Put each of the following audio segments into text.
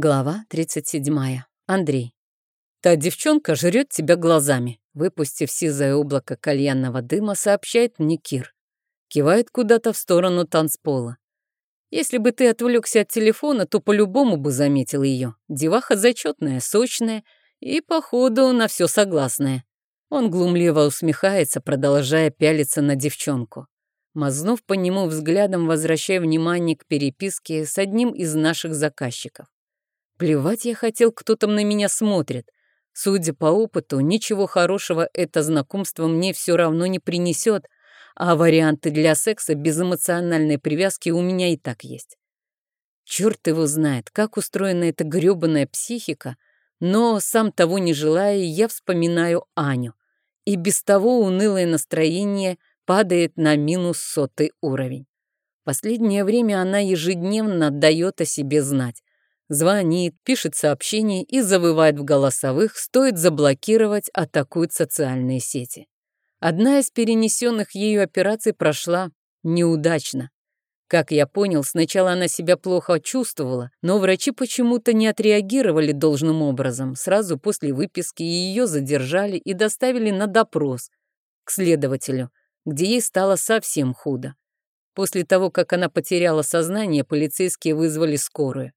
Глава 37. Андрей. Та девчонка жрет тебя глазами. Выпустив сизое облако кальянного дыма, сообщает мне Кир. Кивает куда-то в сторону танцпола. Если бы ты отвлекся от телефона, то по-любому бы заметил ее. Деваха зачетная, сочная и, походу, на все согласная. Он глумливо усмехается, продолжая пялиться на девчонку. Мазнув по нему взглядом, возвращая внимание к переписке с одним из наших заказчиков. Плевать я хотел, кто там на меня смотрит. Судя по опыту, ничего хорошего это знакомство мне все равно не принесет, а варианты для секса без эмоциональной привязки у меня и так есть. Черт его знает, как устроена эта грёбаная психика, но, сам того не желая, я вспоминаю Аню. И без того унылое настроение падает на минус сотый уровень. Последнее время она ежедневно дает о себе знать. Звонит, пишет сообщения и завывает в голосовых, стоит заблокировать, атакует социальные сети. Одна из перенесенных ею операций прошла неудачно. Как я понял, сначала она себя плохо чувствовала, но врачи почему-то не отреагировали должным образом. Сразу после выписки ее задержали и доставили на допрос к следователю, где ей стало совсем худо. После того, как она потеряла сознание, полицейские вызвали скорую.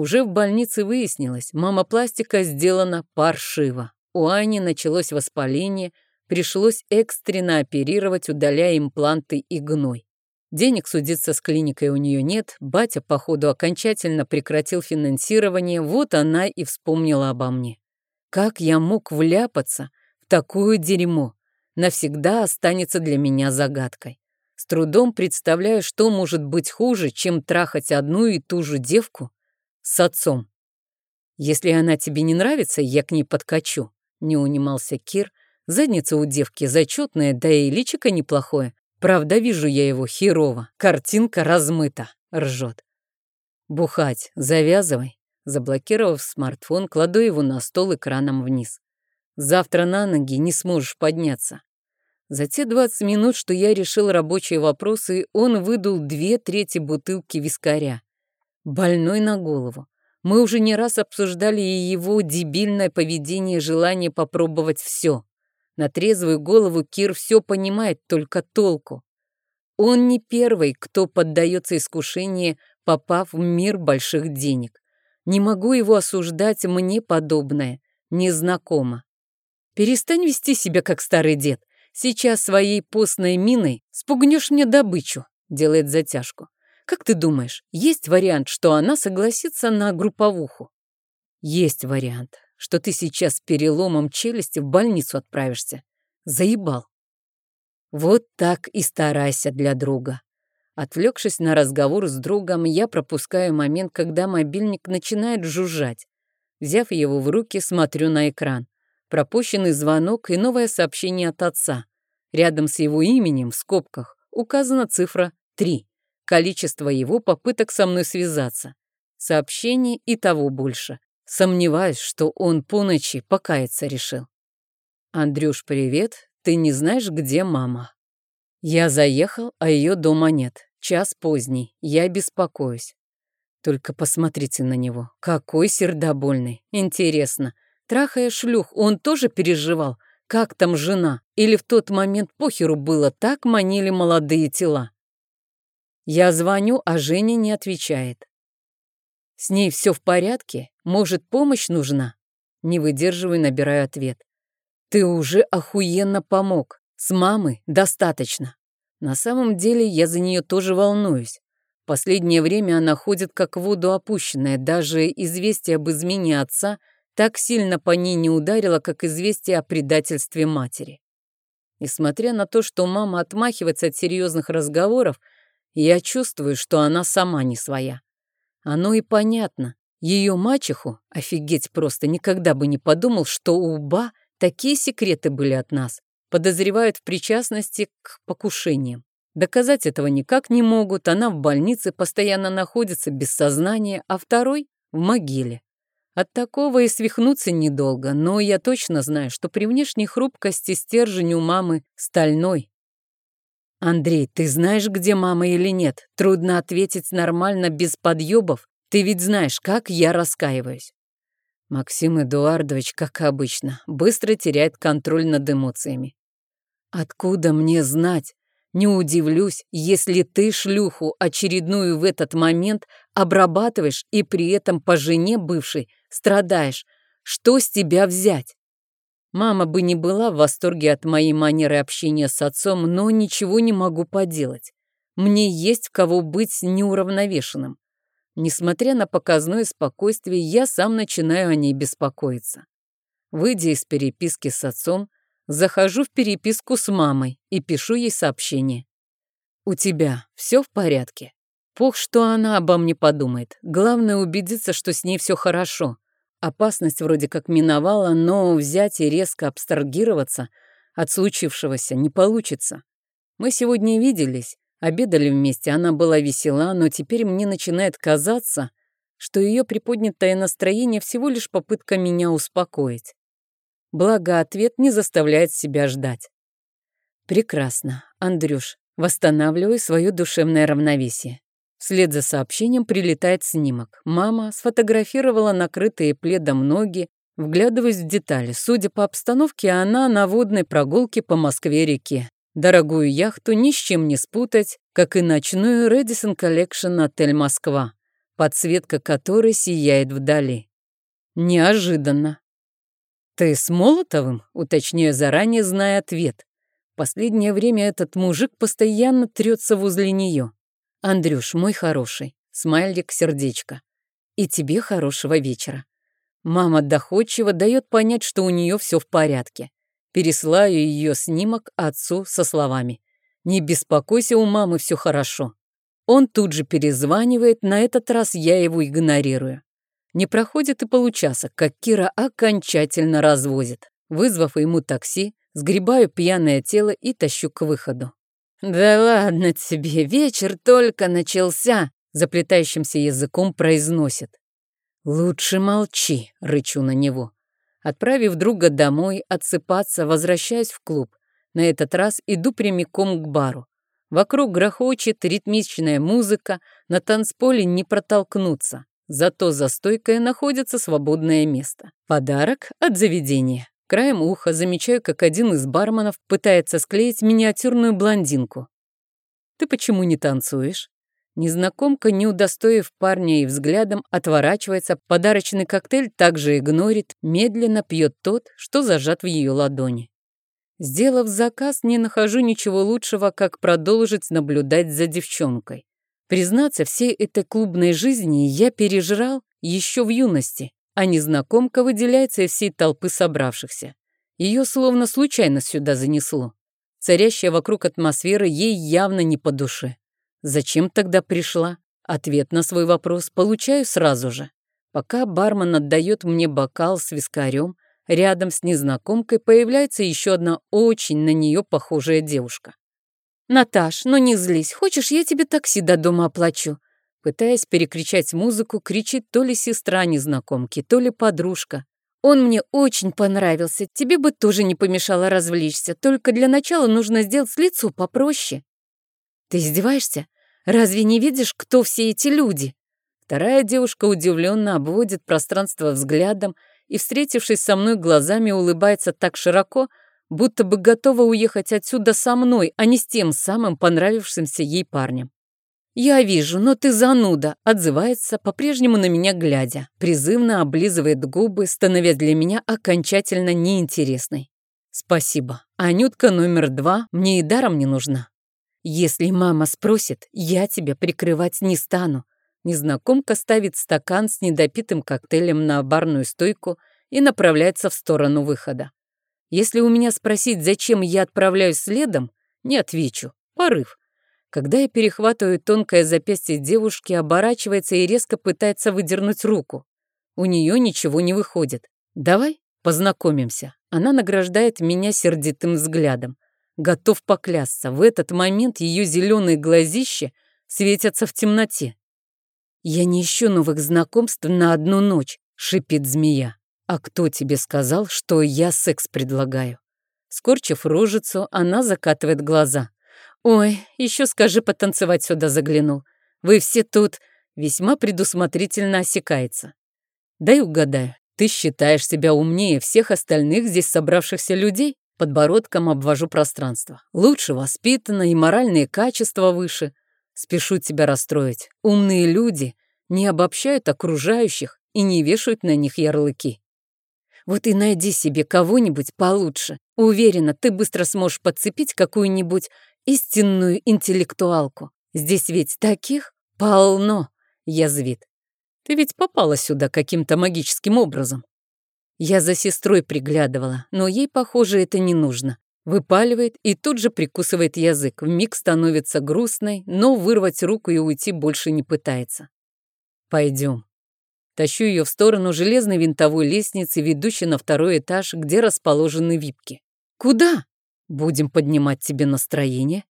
Уже в больнице выяснилось, мамопластика сделана паршиво. У Ани началось воспаление, пришлось экстренно оперировать, удаляя импланты и гной. Денег судиться с клиникой у нее нет, батя, походу, окончательно прекратил финансирование, вот она и вспомнила обо мне. Как я мог вляпаться в такое дерьмо? Навсегда останется для меня загадкой. С трудом представляю, что может быть хуже, чем трахать одну и ту же девку с отцом. Если она тебе не нравится, я к ней подкачу, не унимался Кир. Задница у девки зачетная, да и личико неплохое. Правда, вижу я его херово. Картинка размыта, ржет. Бухать, завязывай. Заблокировав смартфон, кладу его на стол экраном вниз. Завтра на ноги не сможешь подняться. За те 20 минут, что я решил рабочие вопросы, он выдул две трети бутылки вискаря больной на голову. Мы уже не раз обсуждали и его дебильное поведение, желание попробовать все. На трезвую голову Кир все понимает, только толку. Он не первый, кто поддается искушению, попав в мир больших денег. Не могу его осуждать, мне подобное незнакомо. Перестань вести себя, как старый дед. Сейчас своей постной миной спугнешь мне добычу, делает затяжку. Как ты думаешь, есть вариант, что она согласится на групповуху? Есть вариант, что ты сейчас с переломом челюсти в больницу отправишься. Заебал. Вот так и старайся для друга. Отвлекшись на разговор с другом, я пропускаю момент, когда мобильник начинает жужжать. Взяв его в руки, смотрю на экран. Пропущенный звонок и новое сообщение от отца. Рядом с его именем в скобках указана цифра 3 количество его попыток со мной связаться. Сообщений и того больше. Сомневаюсь, что он по ночи покаяться решил. «Андрюш, привет. Ты не знаешь, где мама?» Я заехал, а ее дома нет. Час поздний. Я беспокоюсь. Только посмотрите на него. Какой сердобольный. Интересно, трахая шлюх, он тоже переживал, как там жена? Или в тот момент похеру было, так манили молодые тела? Я звоню, а Женя не отвечает. С ней все в порядке? Может, помощь нужна? Не выдерживаю, набираю ответ. Ты уже охуенно помог. С мамой достаточно. На самом деле я за нее тоже волнуюсь. Последнее время она ходит как в воду опущенная. Даже известие об измене отца так сильно по ней не ударило, как известие о предательстве матери. Несмотря на то, что мама отмахивается от серьезных разговоров, я чувствую, что она сама не своя. Оно и понятно. Ее мачеху, офигеть просто, никогда бы не подумал, что у Ба такие секреты были от нас. Подозревают в причастности к покушениям. Доказать этого никак не могут, она в больнице постоянно находится без сознания, а второй — в могиле. От такого и свихнуться недолго, но я точно знаю, что при внешней хрупкости стержень у мамы стальной, «Андрей, ты знаешь, где мама или нет? Трудно ответить нормально без подъебов. Ты ведь знаешь, как я раскаиваюсь. Максим Эдуардович, как обычно, быстро теряет контроль над эмоциями. Откуда мне знать? Не удивлюсь, если ты шлюху очередную в этот момент обрабатываешь и при этом по жене бывшей страдаешь. Что с тебя взять? Мама бы не была в восторге от моей манеры общения с отцом, но ничего не могу поделать. Мне есть кого быть неуравновешенным. Несмотря на показное спокойствие, я сам начинаю о ней беспокоиться. Выйдя из переписки с отцом, захожу в переписку с мамой и пишу ей сообщение. «У тебя все в порядке?» Пох, что она обо мне подумает. Главное убедиться, что с ней все хорошо. Опасность вроде как миновала, но взять и резко абстрагироваться от случившегося не получится. Мы сегодня виделись, Обедали вместе, она была весела, но теперь мне начинает казаться, что ее приподнятое настроение всего лишь попытка меня успокоить. Благо, ответ не заставляет себя ждать. Прекрасно, Андрюш, восстанавливаю свое душевное равновесие. Вслед за сообщением прилетает снимок. Мама сфотографировала накрытые пледом ноги, вглядываясь в детали. Судя по обстановке, она на водной прогулке по Москве-реке. Дорогую яхту ни с чем не спутать, как и ночную Редисон Collection отель Москва, подсветка которой сияет вдали. Неожиданно. «Ты с Молотовым?» — уточняю заранее, зная ответ. Последнее время этот мужик постоянно трется возле нее. «Андрюш, мой хороший, смайлик, сердечко. И тебе хорошего вечера». Мама доходчиво дает понять, что у нее все в порядке. Пересылаю ее снимок отцу со словами «Не беспокойся, у мамы все хорошо». Он тут же перезванивает, на этот раз я его игнорирую. Не проходит и получаса, как Кира окончательно развозит. Вызвав ему такси, сгребаю пьяное тело и тащу к выходу. «Да ладно тебе, вечер только начался», заплетающимся языком произносит. «Лучше молчи», — рычу на него. Отправив друга домой, отсыпаться, возвращаюсь в клуб. На этот раз иду прямиком к бару. Вокруг грохочет ритмичная музыка, на танцполе не протолкнуться. Зато за стойкой находится свободное место. Подарок от заведения. Краем уха замечаю, как один из барменов пытается склеить миниатюрную блондинку. «Ты почему не танцуешь?» Незнакомка, не удостоив парня и взглядом, отворачивается, подарочный коктейль также игнорит, медленно пьет тот, что зажат в ее ладони. Сделав заказ, не нахожу ничего лучшего, как продолжить наблюдать за девчонкой. Признаться, всей этой клубной жизни я пережрал еще в юности, а незнакомка выделяется из всей толпы собравшихся. Ее словно случайно сюда занесло. Царящая вокруг атмосфера ей явно не по душе. Зачем тогда пришла? Ответ на свой вопрос получаю сразу же. Пока бармен отдает мне бокал с вискарем, рядом с незнакомкой появляется еще одна очень на нее похожая девушка. «Наташ, ну не злись, хочешь, я тебе такси до дома оплачу?» Пытаясь перекричать музыку, кричит то ли сестра незнакомки, то ли подружка. «Он мне очень понравился, тебе бы тоже не помешало развлечься, только для начала нужно сделать лицо попроще». «Ты издеваешься? Разве не видишь, кто все эти люди?» Вторая девушка удивленно обводит пространство взглядом и, встретившись со мной глазами, улыбается так широко, будто бы готова уехать отсюда со мной, а не с тем самым понравившимся ей парнем. «Я вижу, но ты зануда», — отзывается, по-прежнему на меня глядя, призывно облизывает губы, становясь для меня окончательно неинтересной. «Спасибо. Анютка номер два мне и даром не нужна». «Если мама спросит, я тебя прикрывать не стану». Незнакомка ставит стакан с недопитым коктейлем на барную стойку и направляется в сторону выхода. Если у меня спросить, зачем я отправляюсь следом, не отвечу. Порыв. Когда я перехватываю тонкое запястье девушки, оборачивается и резко пытается выдернуть руку. У нее ничего не выходит. «Давай познакомимся». Она награждает меня сердитым взглядом. Готов поклясться, в этот момент ее зеленые глазища светятся в темноте. «Я не ищу новых знакомств на одну ночь», — шипит змея. «А кто тебе сказал, что я секс предлагаю?» Скорчив рожицу, она закатывает глаза. «Ой, еще скажи, потанцевать сюда заглянул. Вы все тут весьма предусмотрительно осекается. Дай угадаю, ты считаешь себя умнее всех остальных здесь собравшихся людей? Подбородком обвожу пространство. Лучше воспитана и моральные качества выше. Спешу тебя расстроить. Умные люди не обобщают окружающих и не вешают на них ярлыки. Вот и найди себе кого-нибудь получше. Уверена, ты быстро сможешь подцепить какую-нибудь истинную интеллектуалку. Здесь ведь таких полно, язвит. Ты ведь попала сюда каким-то магическим образом. Я за сестрой приглядывала, но ей, похоже, это не нужно. Выпаливает и тут же прикусывает язык. Вмиг становится грустной, но вырвать руку и уйти больше не пытается. Пойдем. Тащу ее в сторону железной винтовой лестницы, ведущей на второй этаж, где расположены випки. Куда? Будем поднимать тебе настроение.